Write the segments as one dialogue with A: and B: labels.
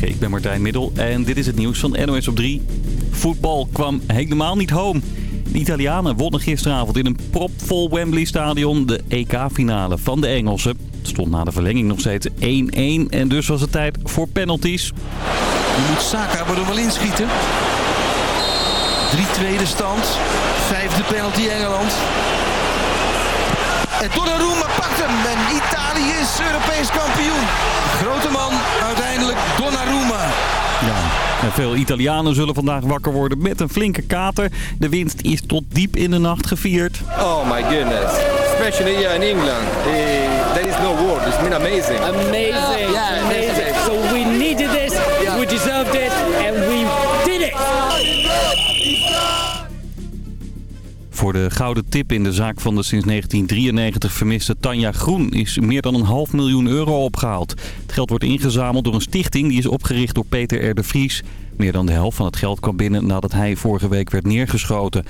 A: Ik ben Martijn Middel en dit is het nieuws van NOS op 3. Voetbal kwam helemaal niet home. De Italianen wonnen gisteravond in een propvol Wembley Stadion de EK-finale van de Engelsen. Het stond na de verlenging nog steeds 1-1 en dus was het tijd voor penalties.
B: Moet Saka er wel inschieten. 3-2 de stand. Vijfde penalty Engeland. En Donnarumma pakt hem. En Italië is Europees kampioen. Grote man, uiteindelijk Donnarumma.
A: Ja, en veel Italianen zullen vandaag wakker worden met een flinke kater. De winst is tot diep in de nacht gevierd.
C: Oh my goodness. Especially here in England. Eh, there is no word. It's been amazing.
D: Amazing.
C: Yeah,
D: amazing. So we needed this.
A: Voor de gouden tip in de zaak van de sinds 1993 vermiste Tanja Groen is meer dan een half miljoen euro opgehaald. Het geld wordt ingezameld door een stichting die is opgericht door Peter R. de Vries. Meer dan de helft van het geld kwam binnen nadat hij vorige week werd neergeschoten.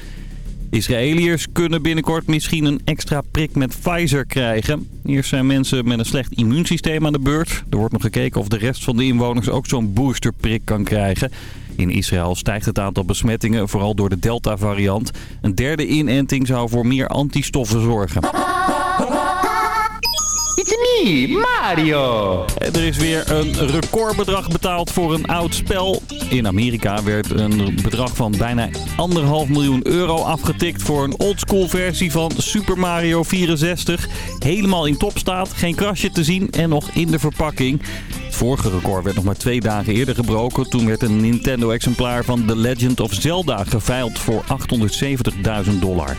A: Israëliërs kunnen binnenkort misschien een extra prik met Pfizer krijgen. Eerst zijn mensen met een slecht immuunsysteem aan de beurt. Er wordt nog gekeken of de rest van de inwoners ook zo'n boosterprik kan krijgen. In Israël stijgt het aantal besmettingen, vooral door de Delta-variant. Een derde inenting zou voor meer antistoffen zorgen.
E: It's me, Mario.
A: Er is weer een recordbedrag betaald voor een oud spel. In Amerika werd een bedrag van bijna anderhalf miljoen euro afgetikt voor een oldschool versie van Super Mario 64. Helemaal in topstaat, geen krasje te zien en nog in de verpakking. Het vorige record werd nog maar twee dagen eerder gebroken. Toen werd een Nintendo-exemplaar van The Legend of Zelda geveild voor 870.000 dollar.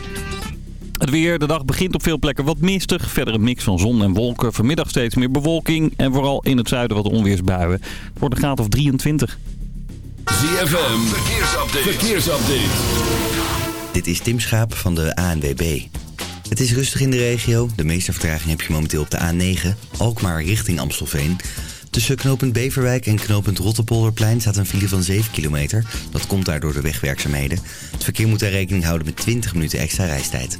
A: Het weer, de dag begint op veel plekken wat mistig. Verder een mix van zon en wolken. Vanmiddag steeds meer bewolking. En vooral in het zuiden wat onweersbuien. Het wordt een graad of 23.
F: ZFM, verkeersupdate. verkeersupdate.
G: Dit is Tim Schaap van de ANWB. Het is rustig in de regio. De meeste vertraging heb je momenteel op de A9. Alkmaar richting Amstelveen. Tussen knooppunt Beverwijk en knooppunt Rotterpolderplein staat een file van 7 kilometer. Dat komt daar door de wegwerkzaamheden. Het verkeer moet daar rekening houden met 20 minuten extra reistijd.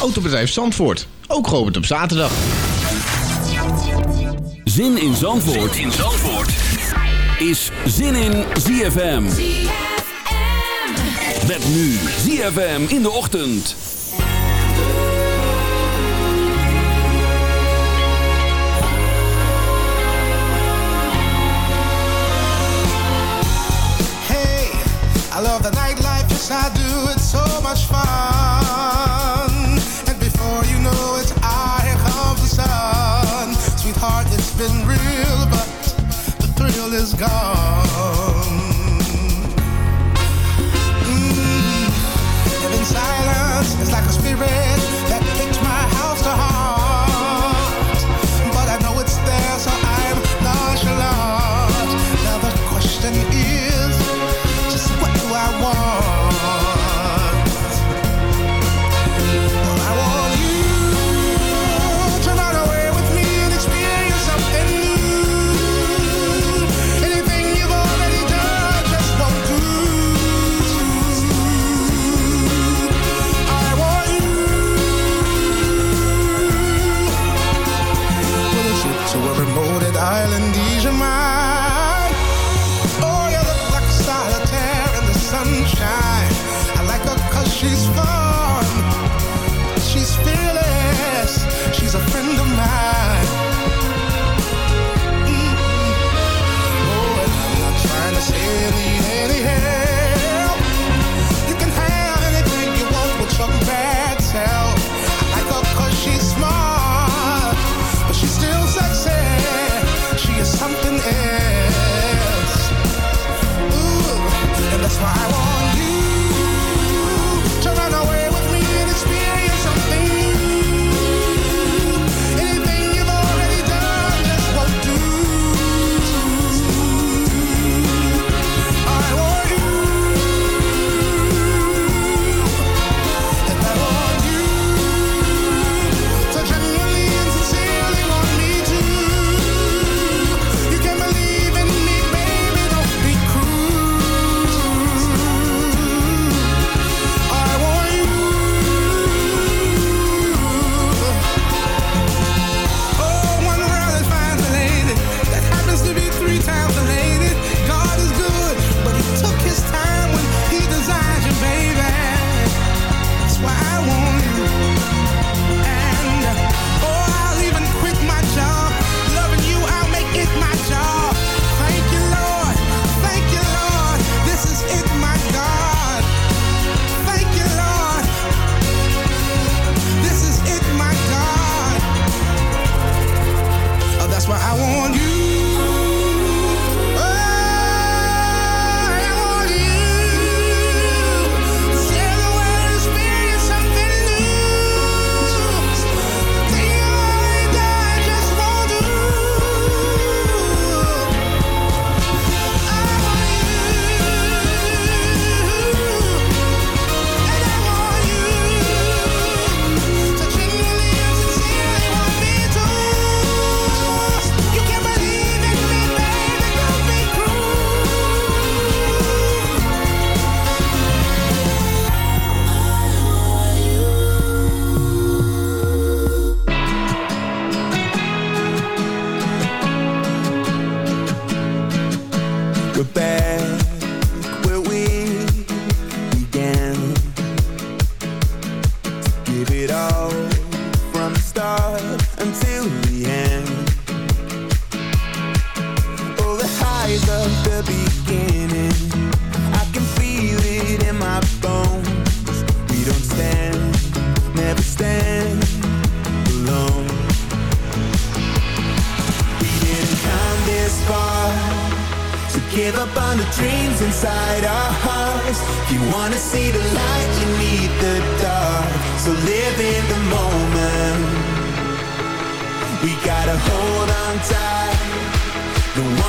H: Autobedrijf Zandvoort, ook geopend op zaterdag.
F: Zin in Zandvoort, zin in Zandvoort. is Zin in ZFM. Met nu ZFM in de ochtend.
I: Hey, I love the nightlife, yes I do, gone.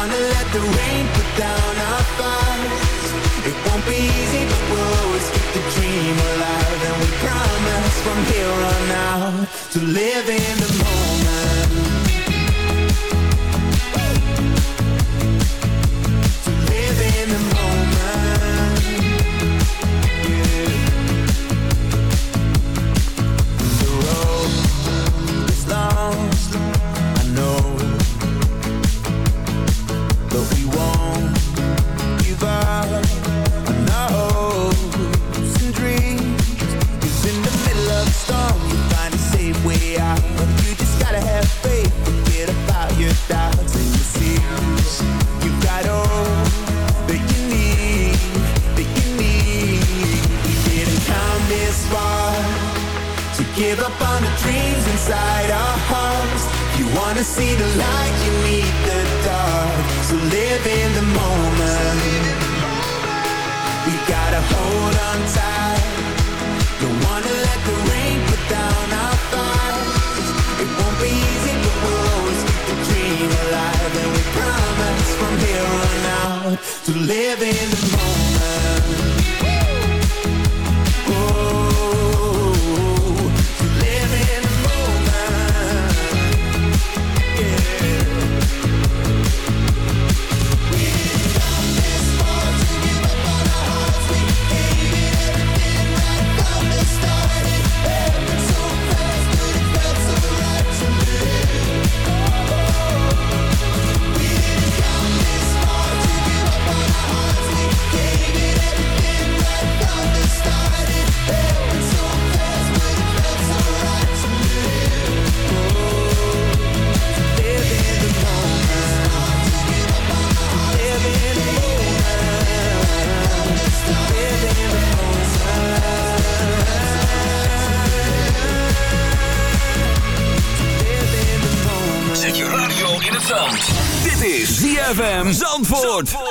J: gonna let the rain put down our fights It won't be easy, but we'll always keep the dream alive. And we promise from here on out To live in the moment.
F: Zandvoort.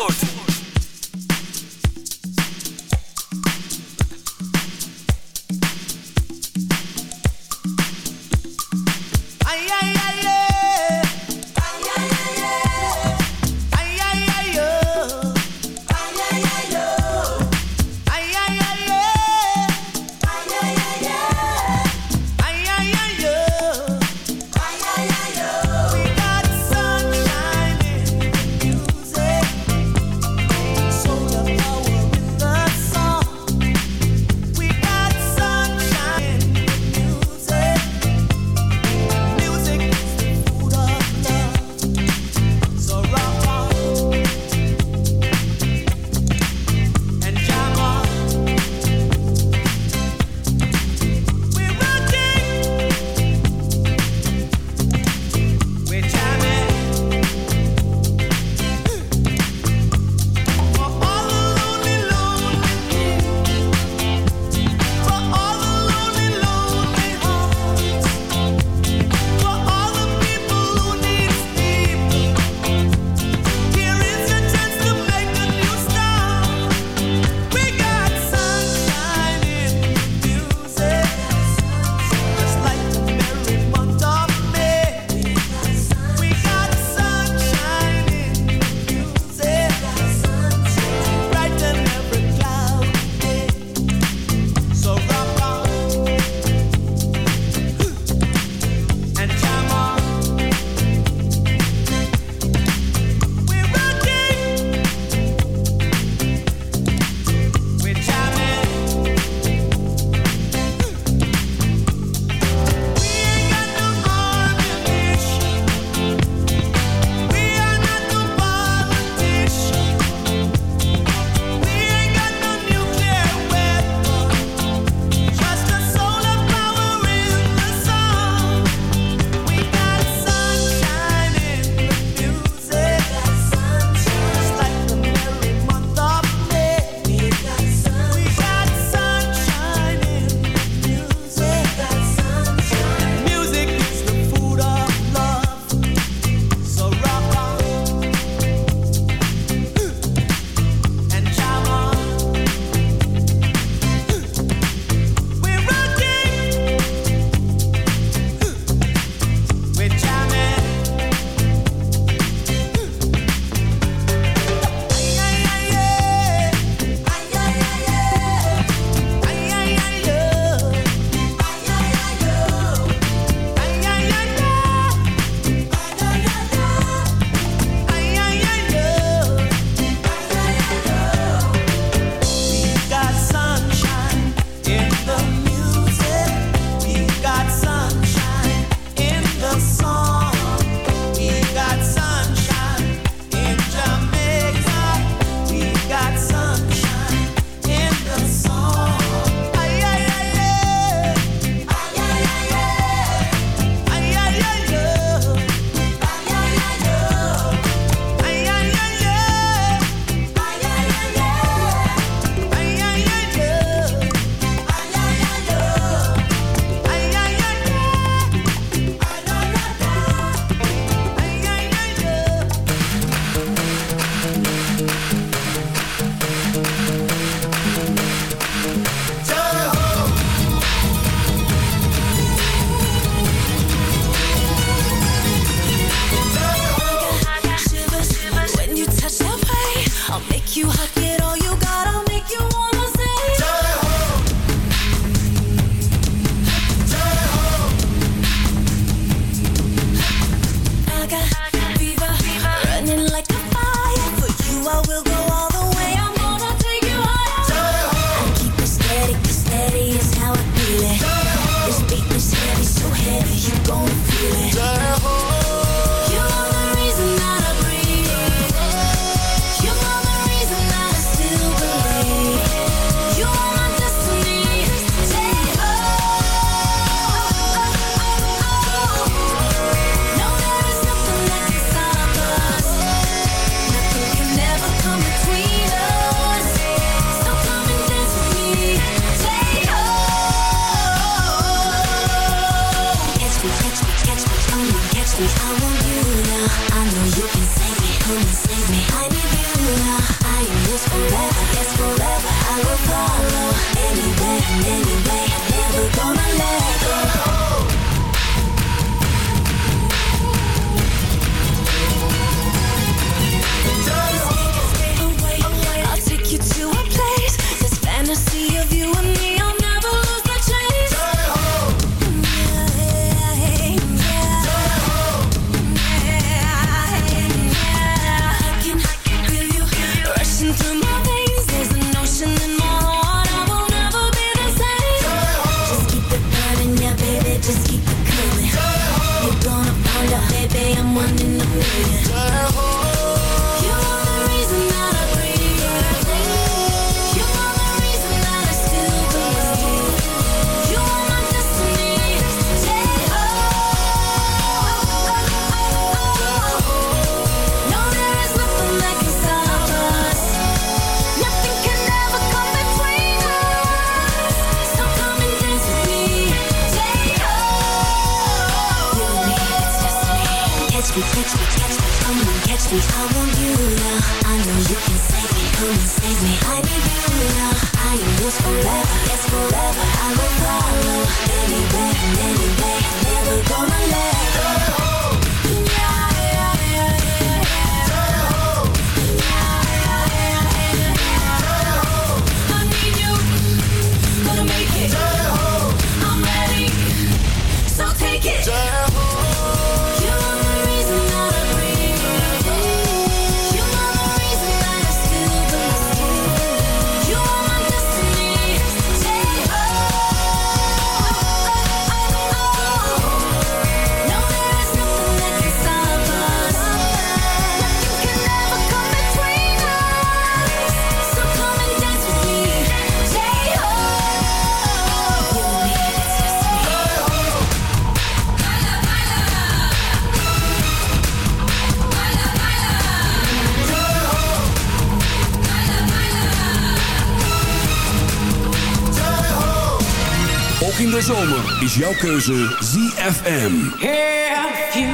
F: zomer is jouw keuze ZFM.
K: If you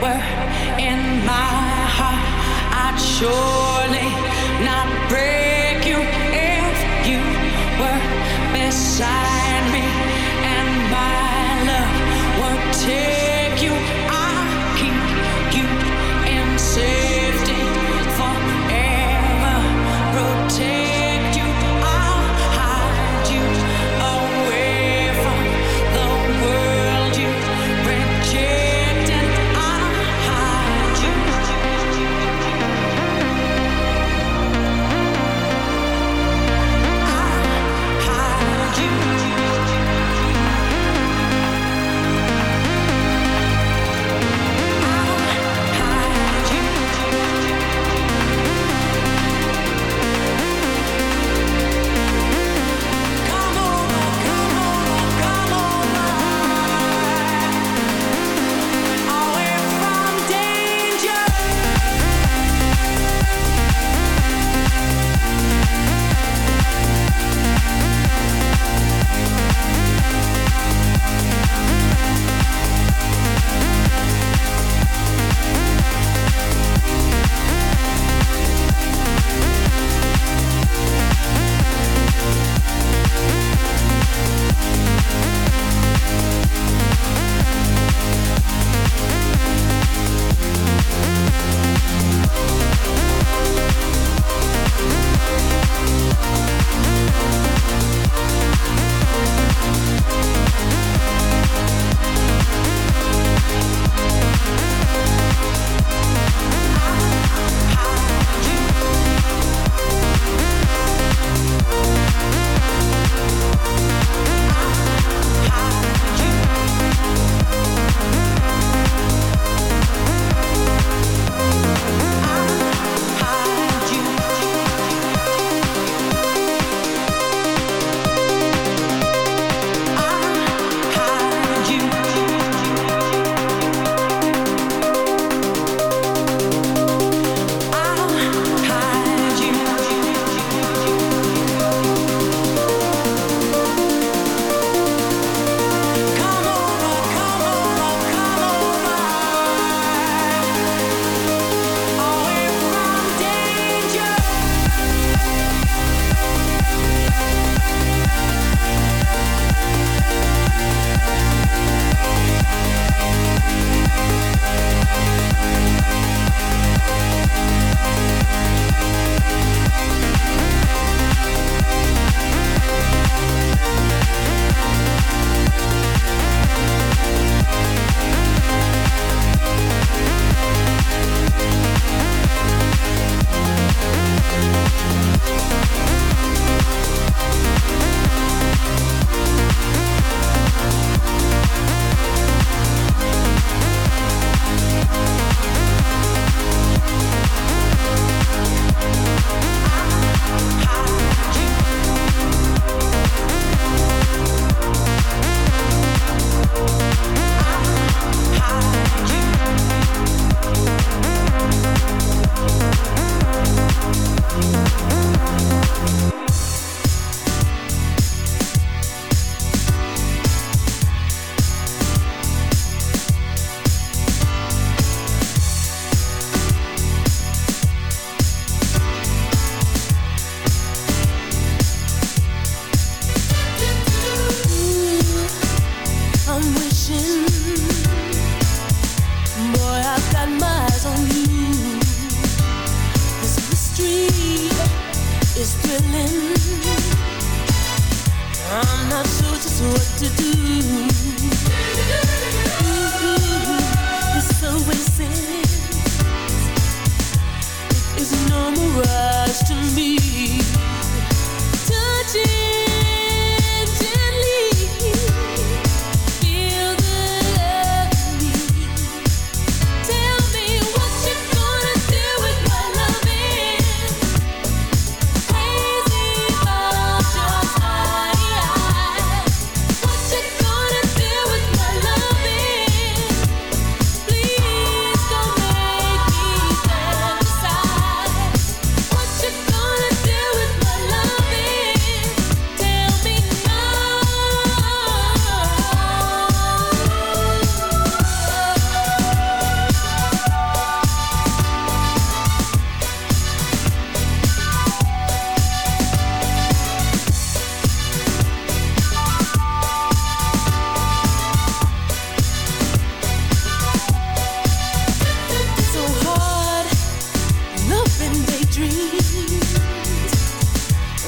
K: were in my heart, I'd surely not break you. If you were beside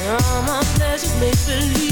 K: all my pleasures make believe.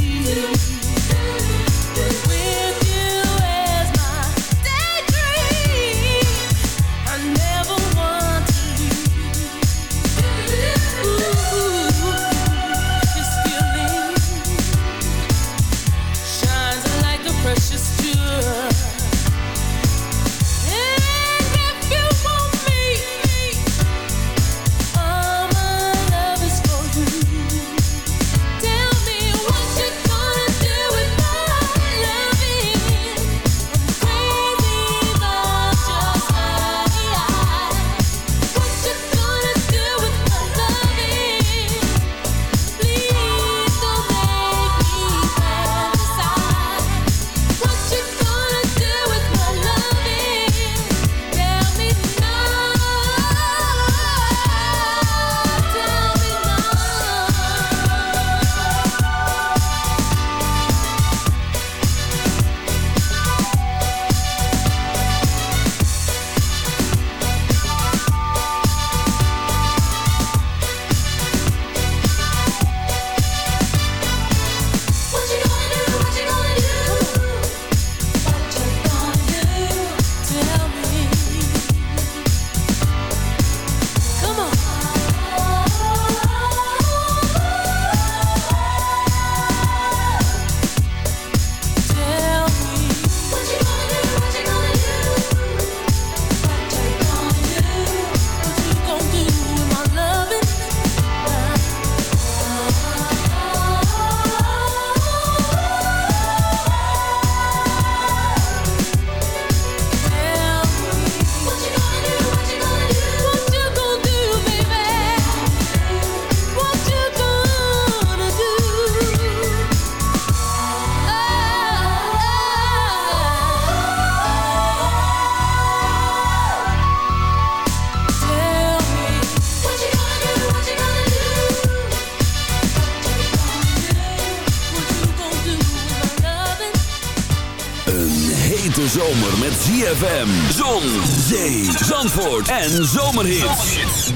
F: ZFM, Zon, Zee, Zandvoort en Zomerhits.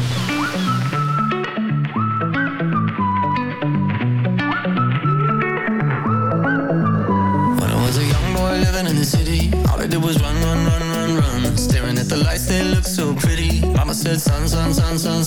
L: When I was a young boy living in the city, all I did was run, run, run, run, run. Staring at the lights, they looked so pretty. Mama said, son, son, son, son,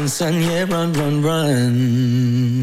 L: rising. Yeah, run, run, run.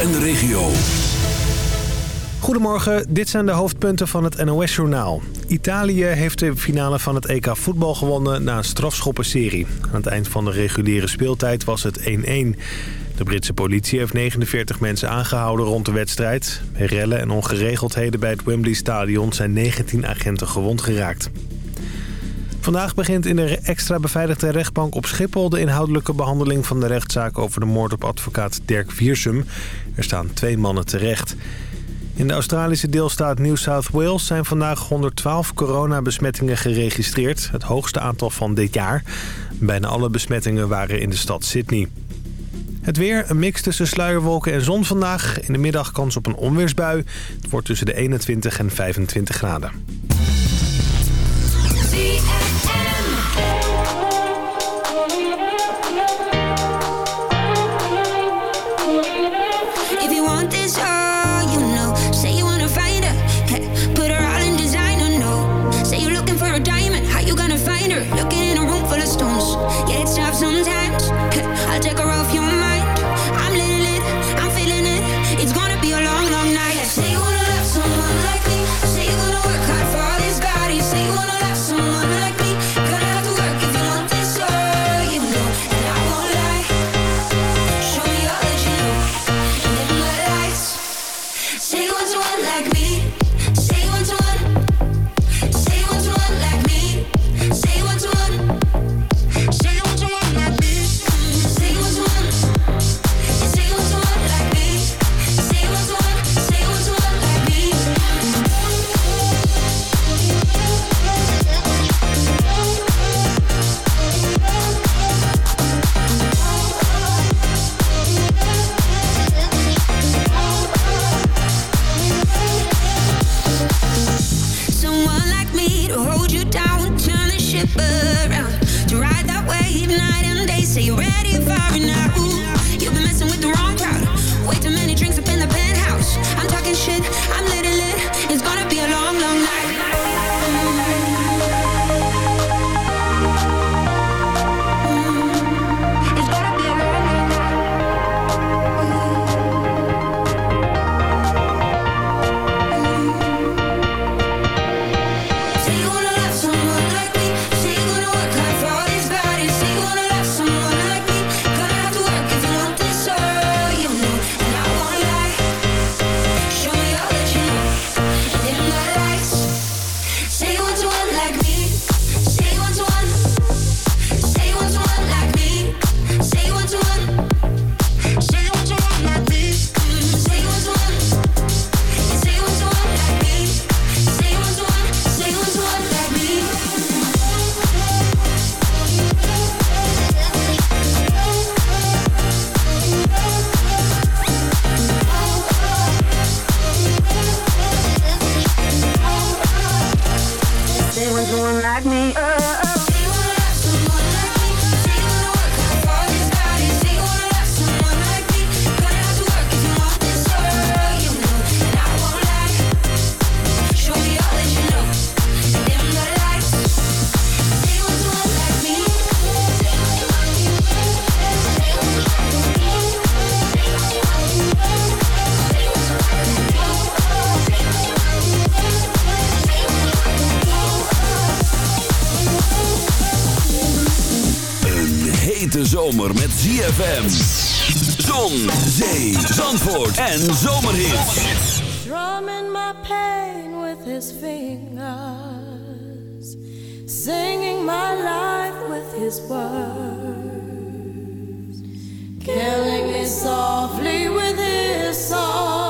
F: En de regio.
M: Goedemorgen, dit zijn de hoofdpunten van het NOS-journaal. Italië heeft de finale van het EK voetbal gewonnen na een strafschoppenserie. Aan het eind van de reguliere speeltijd was het 1-1. De Britse politie heeft 49 mensen aangehouden rond de wedstrijd. Bij rellen en ongeregeldheden bij het Wembley Stadion zijn 19 agenten gewond geraakt. Vandaag begint in de extra beveiligde rechtbank op Schiphol... de inhoudelijke behandeling van de rechtszaak over de moord op advocaat Dirk Viersum. Er staan twee mannen terecht. In de Australische deelstaat New South Wales zijn vandaag 112 coronabesmettingen geregistreerd. Het hoogste aantal van dit jaar. Bijna alle besmettingen waren in de stad Sydney. Het weer, een mix tussen sluierwolken en zon vandaag. In de middag kans op een onweersbui. Het wordt tussen de 21 en 25 graden.
F: Zomer met ZFM. Zon, zee, zandvoort en zomerhits.
N: Drumming my pain with his fingers, singing my life with his words, killing me softly with his song,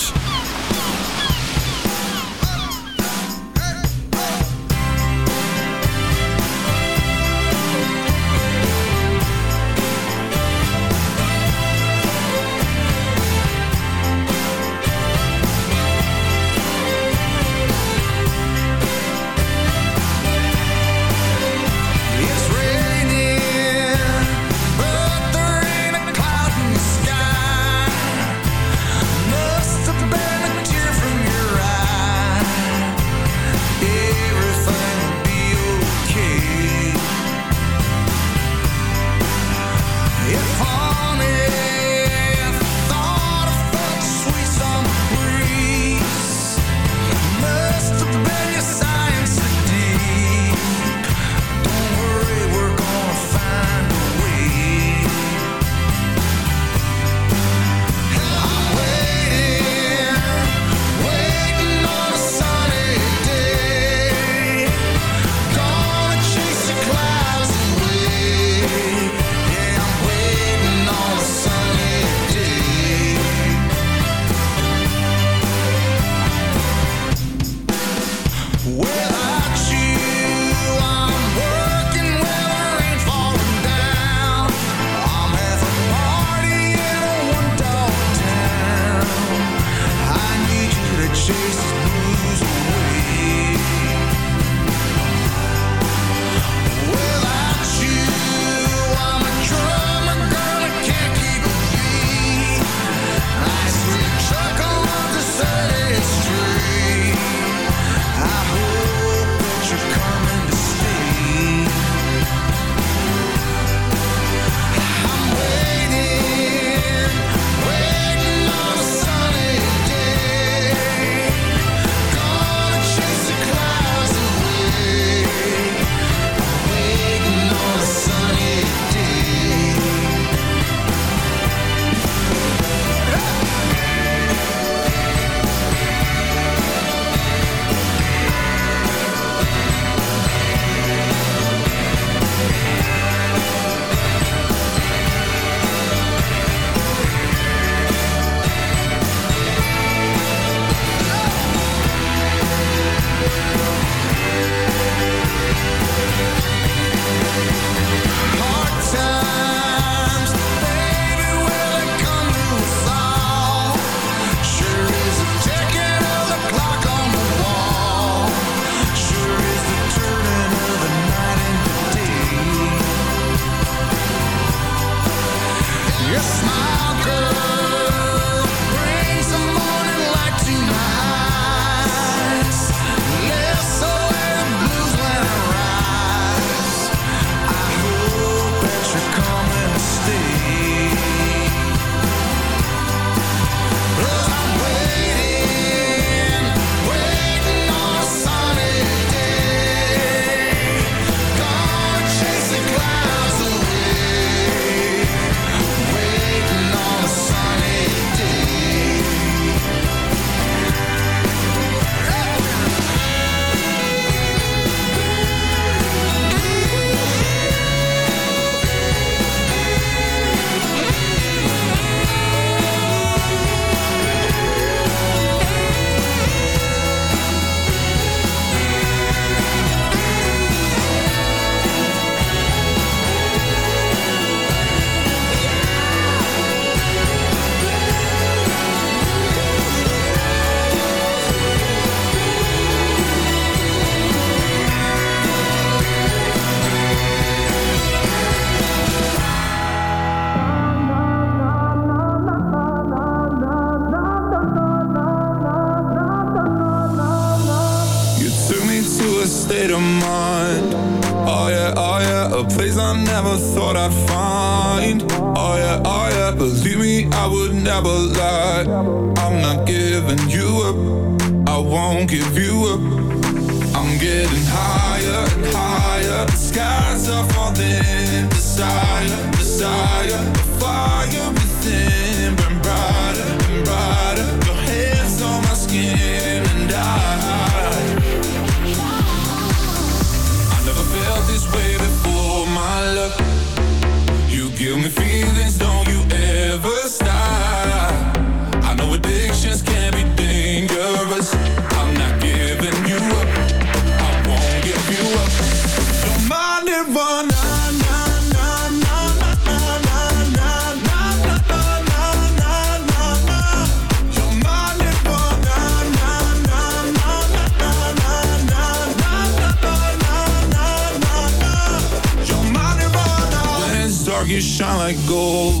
O: might go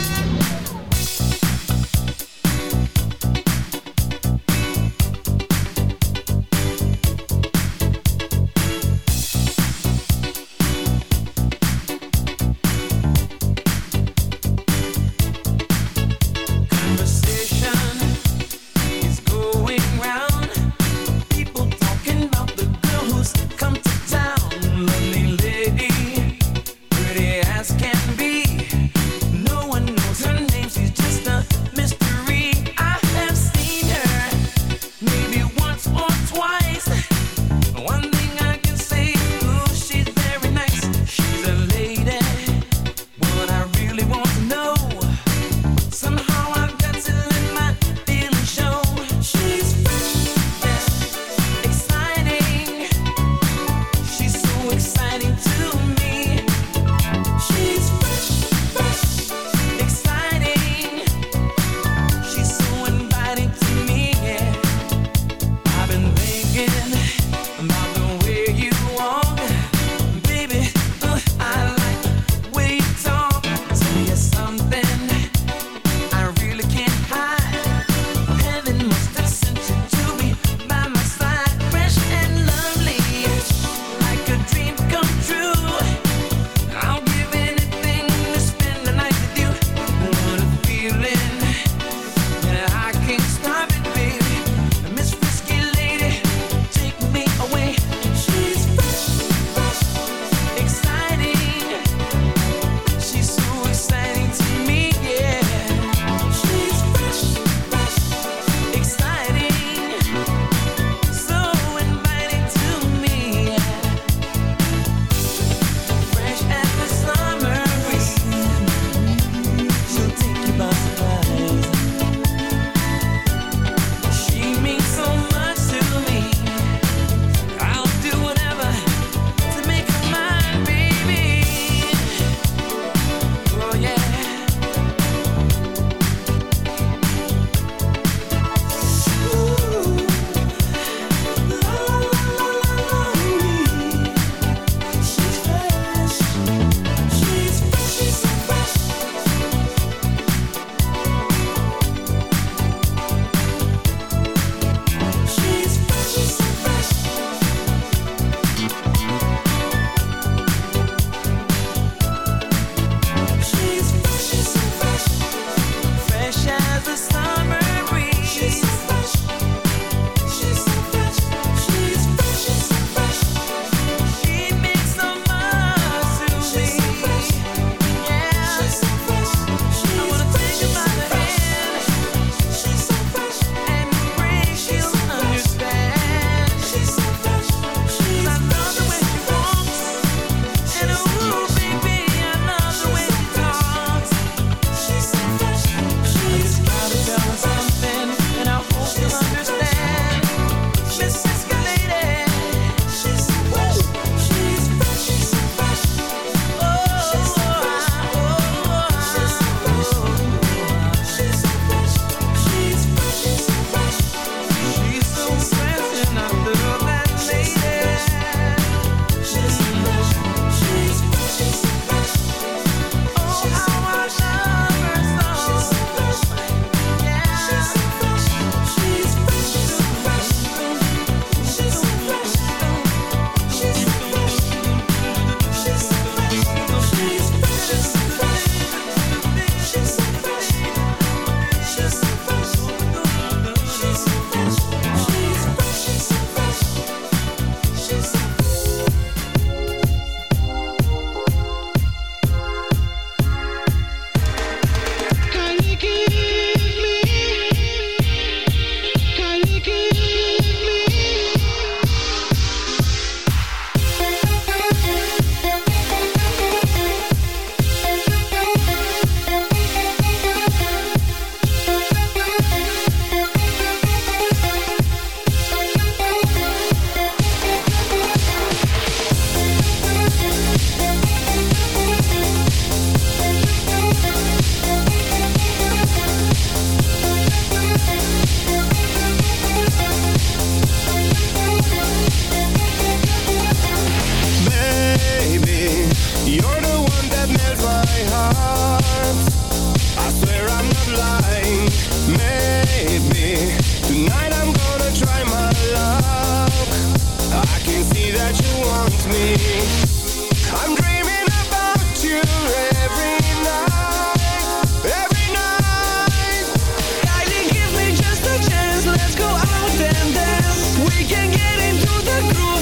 P: the
K: groove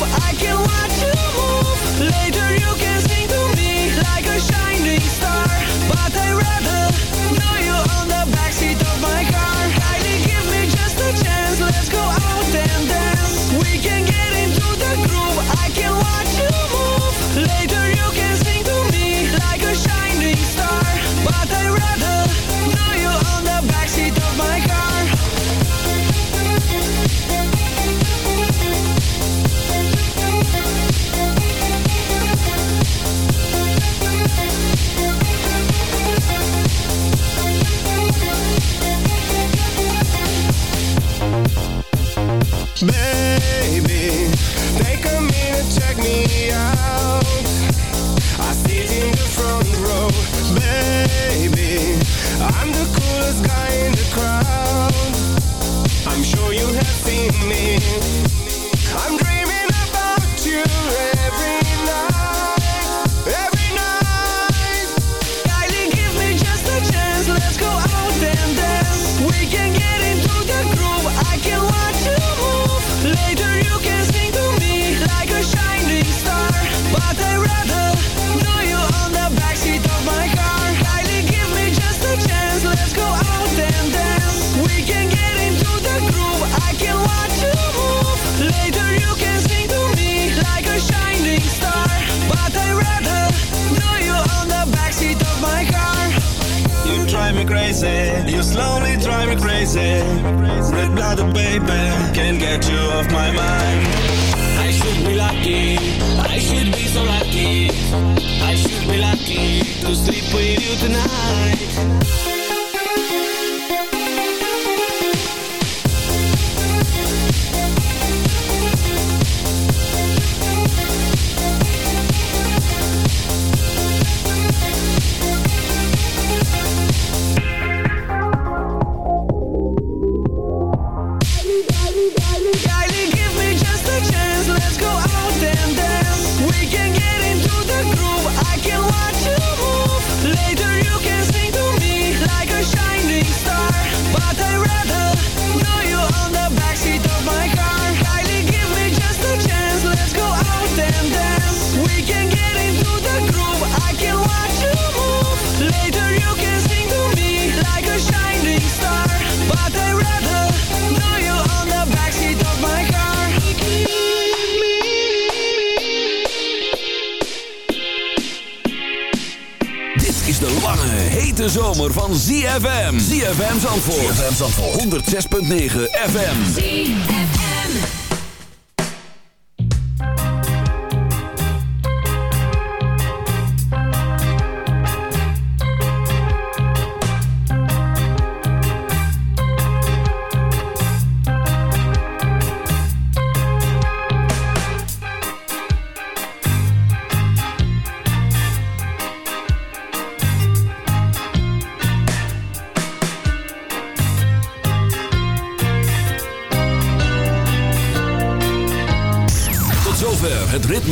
K: night
F: 106.9 FM.